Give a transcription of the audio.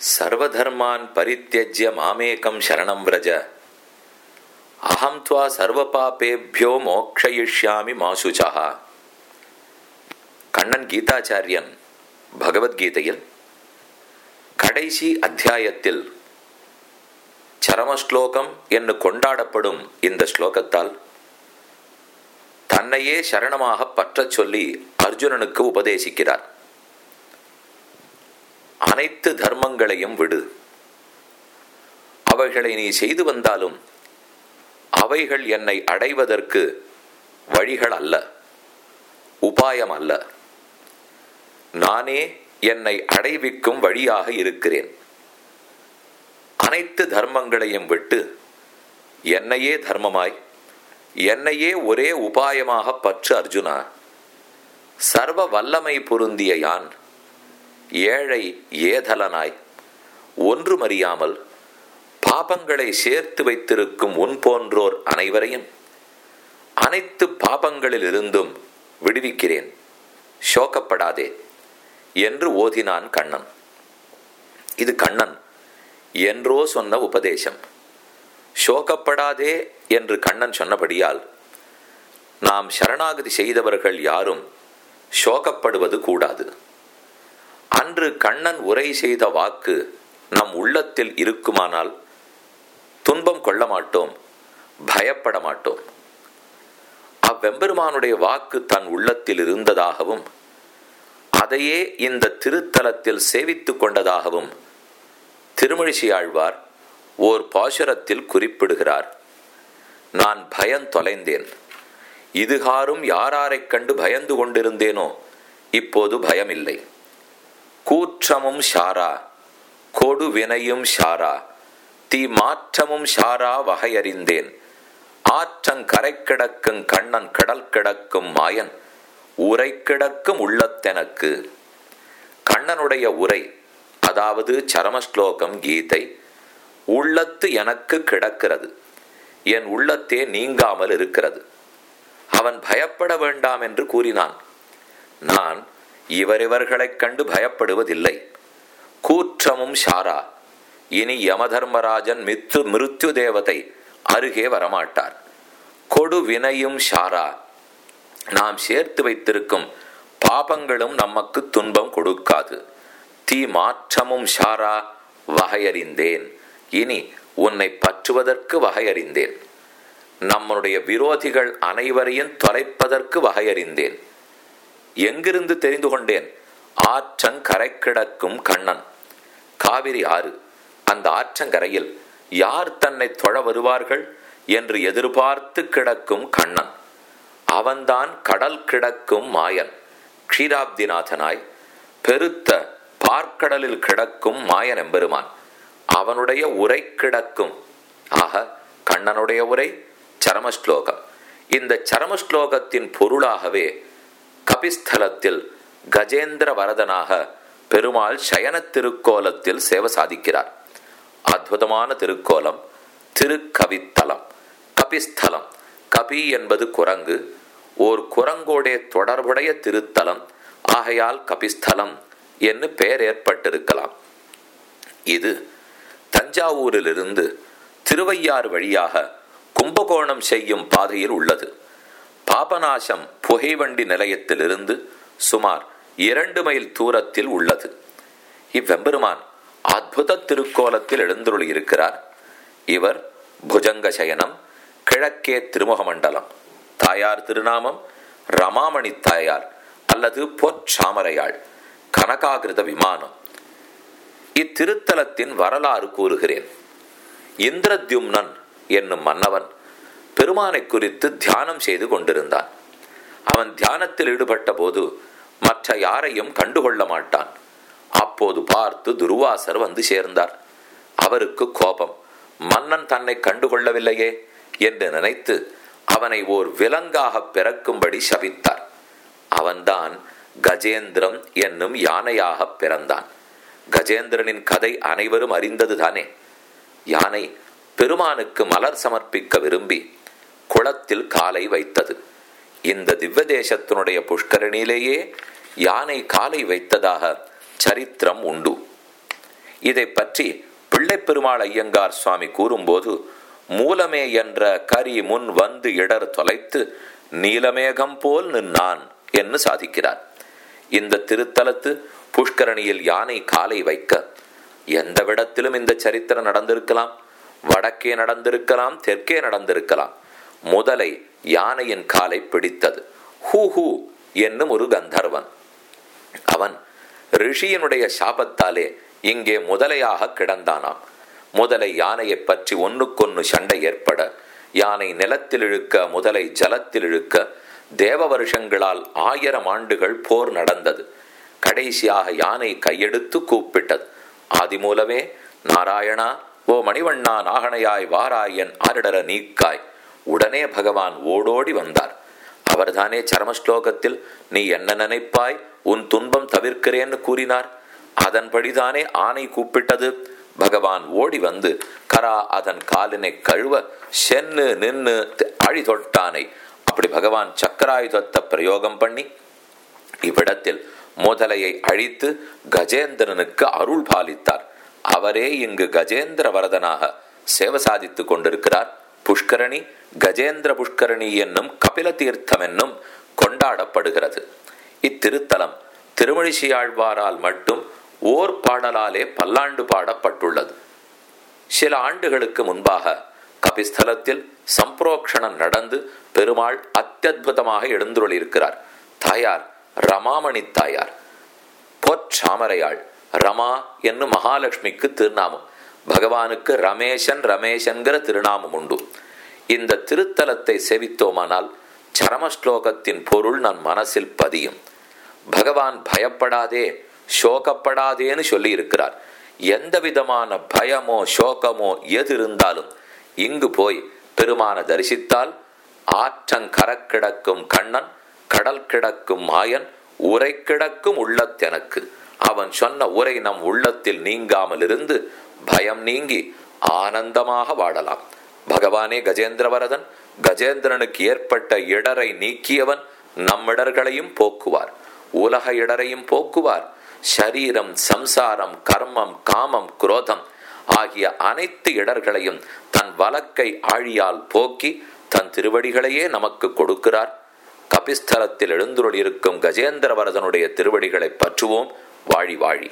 சர்வதர்மான் பரித்தியஜ்ய மாமேகம் சரணம் விரஜ. அகம் துவா சர்வபாபேபியோ மோக்ஷயிஷ்யாமி மாசுச்சா கண்ணன் கீதாச்சாரியன் பகவத்கீதையில் கடைசி அத்தியாயத்தில் சரமஸ்லோகம் என்று கொண்டாடப்படும் இந்த ஸ்லோகத்தால் தன்னையே சரணமாக பற்றச் சொல்லி அர்ஜுனனுக்கு உபதேசிக்கிறார். அனைத்து தர்மங்களையும் விடு. அவைகளை நீ செய்து வந்தாலும் அவைகள் என்னை அடைவதற்கு வழிகள் அல்ல உபாயம் அல்ல. நானே என்னை அடைவிக்கும் வழியாக இருக்கிறேன். அனைத்து தர்மங்களையும் விட்டு என்னையே தர்மமாய் என்னையே ஒரே உபாயமாக பற்று அர்ஜுனா சர்வ வல்லமை பொருந்திய யான் ஏழை ஏதலனாய். ஒன்றுமறியாமல் பாபங்களை சேர்த்து வைத்திருக்கும் உன் போன்றோர் அனைவரையும் அனைத்து பாபங்களிலிருந்தும் விடுவிக்கிறேன். சோகப்படாதே என்று ஓதினான் கண்ணன். இது கண்ணன் என்றோ சொன்ன உபதேசம். சோகப்படாதே என்று கண்ணன் சொன்னபடியால் நாம் சரணாகதி செய்தவர்கள் யாரும் சோகப்படுவது கூடாது. அன்று கண்ணன் உரை செய்த வாக்கு நம் உள்ளத்தில் இருக்குமானால் துன்பம் கொள்ள மாட்டோம் பயப்பட மாட்டோம். அவ்வெம்பெருமானுடைய வாக்கு தன் உள்ளத்தில் இருந்ததாகவும் அதையே இந்த திருத்தலத்தில் சேவித்துக் கொண்டதாகவும் திருமழிசை ஆழ்வார் ஓர் பாசுரத்தில் குறிப்பிடுகிறார். நான் பயன் தொலைந்தேன். இதுகாரும் யாராரைக் கண்டு பயந்து கொண்டிருந்தேனோ இப்போது பயமில்லை. கூற்றமும் ஷாரா கொடு வினையும் ஷாரா தீ மாற்றமும் ஷாரா வகையறிந்தேன். ஆற்றங்கரை கிடக்கும் கண்ணன் கடல் கிடக்கும் மாயன் உரை கிடக்கும் உள்ளத்தெனக்கு. கண்ணனுடைய உரை அதாவது சரமஸ்லோகம் கீதை உள்ளத்து எனக்கு கிடக்கிறது. என் உள்ளத்தே நீங்காமல் இருக்கிறது. அவன் பயப்பட வேண்டாம் என்று கூறினான். நான் இவரிவர்களைக் கண்டு பயப்படுவதில்லை. கூற்றமும் ஷாரா இனி யமதர்மராஜன் மித்து மிருத்யு தேவதை அருகே வரமாட்டார். கொடு வினையும் ஷாரா நாம் சேர்த்து வைத்திருக்கும் பாபங்களும் நமக்கு துன்பம் கொடுக்காது. தீ மாற்றமும் ஷாரா வகையறிந்தேன். இனி உன்னை பற்றுவதற்கு வகையறிந்தேன். நம்முடைய விரோதிகள் அனைவரையும் தொலைப்பதற்கு வகையறிந்தேன். எங்கிருந்து தெரிந்து கொண்டேன்? ஆற்றங்கரை கிடக்கும் கண்ணன். காவிரி ஆறு. அந்த ஆற்றங்கரையில் யார் தன்னை தொழ வருவார்கள் என்று எதிர்பார்த்து கிடக்கும் கண்ணன். அவன்தான் கடல் கிடக்கும் மாயன். க்ஷீராப்திநாதனாய் பெருத்த பார்க்கடலில் கிடக்கும் மாயன் எம்பெருமான். அவனுடைய உரை கிடக்கும். ஆக கண்ணனுடைய உரை சரமஸ்லோகம். இந்த சரமஸ்லோகத்தின் பொருளாகவே கபிஸ்தலத்தில் கஜேந்திர வரதனாக பெருமாள் சயன திருக்கோலத்தில் சேவை சாதிக்கிறார். அற்புதமான திருக்கோலம் திருக்கவித்தலம் கபிஸ்தலம். கபி என்பது குரங்கு. ஓர் குரங்கோடே தொடர்புடைய திருத்தலம். ஆகையால் கபிஸ்தலம் என்று பெயர் ஏற்பட்டிருக்கலாம். இது தஞ்சாவூரிலிருந்து திருவையாறு வழியாக கும்பகோணம் செய்யும் பாதையில் உள்ளது. பாபநாசம் புகைவண்டி நிலையத்திலிருந்து சுமார் இரண்டு மைல் தூரத்தில் உள்ளது. இவ்வெம்பெருமான் அற்புத திருக்கோலத்தில் எழுந்துருளியிருக்கிறார். இவர் புஜங்க சயனம் கிழக்கே திருமுகமண்டலம் தாயார் திருநாமம் ரமாமணி தாயார் அல்லது பொற்சாமரையாள் கனகாகிருத விமானம். இத்திருத்தலத்தின் வரலாறு கூறுகிறேன். இந்திரத்யும்னன் என்னும் மன்னவன் பெருமானை குறித்து தியானம் செய்து கொண்டிருந்தான். அவன் தியானத்தில் ஈடுபட்ட போது மற்ற யாரையும் கண்டுகொள்ள மாட்டான். அப்போது பார்த்து துருவாசர் வந்து சேர்ந்தார். அவருக்கு கோபம் மன்னன் தன்னை கண்டுகொள்ளவில்லையே என்று நினைத்து அவனை ஓர் விலங்காக பிறக்கும்படி சபித்தார். அவன்தான் கஜேந்திரம் என்னும் யானையாக பிறந்தான். கஜேந்திரனின் கதை அனைவரும் அறிந்ததுதானே. யானை பெருமானுக்கு மலர் சமர்ப்பிக்க விரும்பி குளத்தில் காலை வைத்தது. இந்த திவ்ய தேசத்தினுடைய புஷ்கரணியிலேயே யானை காலை வைத்ததாக சரித்திரம் உண்டு. இதை பற்றி பிள்ளை பெருமாள் ஐயங்கார் சுவாமி கூறும்போது மூலமே என்ற கரி முன் வந்து இடர் தொலைத்து நீலமேகம் போல் நின்னான் என்று சாதிக்கிறார். இந்த திருத்தலத்து புஷ்கரணியில் யானை காலை வைக்க எந்த விடத்திலும் இந்த சரித்திரம் நடந்திருக்கலாம். வடக்கே நடந்திருக்கலாம் தெற்கே நடந்திருக்கலாம். முதலை யானையின் காலை பிடித்தது. ஹூ ஹூ என்னும் ஒரு கந்தர்வன். அவன் ரிஷியனுடைய சாபத்தாலே இங்கே முதலையாக கிடந்தானாம். முதலை யானையை பற்றி ஒன்னுக்கொன்னு சண்டை ஏற்பட யானை நிலத்தில் இழுக்க முதலை ஜலத்தில் இழுக்க தேவ வருஷங்களால் ஆயிரம் ஆண்டுகள் போர் நடந்தது. கடைசியாக யானை கையெடுத்து கூப்பிட்டது. ஆதி மூலமே நாராயணா ஓ மணிவண்ணா நாகனையாய் வாராயன் ஆரிடர நீக்காய். உடனே பகவான் ஓடோடி வந்தார். அவர்தானே சரமஸ்லோகத்தில் நீ என்ன நினைப்பாய்? உன் துன்பம் தவிர்க்கிறேன்னு கூறினார். அதன்படிதானே ஆனை கூப்பிட்டது. பகவான் ஓடி வந்து கரா அதன் காலினை கழுவ சென்னு நின்னு அழி தொட்டானை. அப்படி பகவான் சக்கராயுதத்தை பிரயோகம் பண்ணி இவ்விடத்தில் முதலையை அழித்து கஜேந்திரனுக்கு அருள் பாலித்தார். அவரே இங்கு கஜேந்திர வரதனாக சேவை சாதித்துக் கொண்டிருக்கிறார். புஷ்கரணி கஜேந்திர புஷ்கரணி என்னும் கபில தீர்த்தம் என்னும் கொண்டாடப்படுகிறது. இத்திருத்தலம் திருமழிசையாழ்வாரால் மட்டும் ஓர் பாடலாலே பல்லாண்டு பாடப்பட்டுள்ளது. சில ஆண்டுகளுக்கு முன்பாக கபிஸ்தலத்தில் சம்பிரோக்ஷணம் நடந்து பெருமாள் அத்தியுதமாக எழுந்துள்ளிருக்கிறார் தாயார் ரமாமணி தாயார். பொற்சாமரையாள் ரமா என்னும் மகாலட்சுமிக்கு திருநாமம். பகவானுக்கு ரமேஷன் ரமேஷன்கிற திருநாமம் உண்டு. இந்த திருத்தலத்தை செவித்தோமானால் சரமஸ்லோகத்தின் பொருள் நம் மனசில் பதியும். பகவான் பயப்படாதே சோகப்படாதேன்னு சொல்லி இருக்கிறார் எந்த விதமான பயமோ சோகமோ எது இருந்தாலும் இங்கு போய் பெருமான தரிசித்தால் ஆற்றங்கரக்கிடக்கும் கண்ணன் கடல் கிடக்கும் மாயன் உரை கிடக்கும் உள்ளத்தெனக்கு. அவன் சொன்ன உரை நம் உள்ளத்தில் நீங்காமல் இருந்து பயம் நீங்கி ஆனந்தமாக வாழலாம். பகவானே கஜேந்திரவரதன் கஜேந்திரனுக்கு ஏற்பட்ட இடரை நீக்கியவன் நம்மிடர்களையும் போக்குவார். உலக இடரையும் போக்குவார். சரீரம் சம்சாரம் கர்மம் காமம் குரோதம் ஆகிய அனைத்து இடர்களையும் தன் வழக்கை ஆழியால் போக்கி தன் திருவடிகளையே நமக்கு கொடுக்கிறார். கபிஸ்தலத்தில் எழுந்துருள் இருக்கும் கஜேந்திரவரதனுடைய திருவடிகளை பற்றுவோம். வாழி வாழி.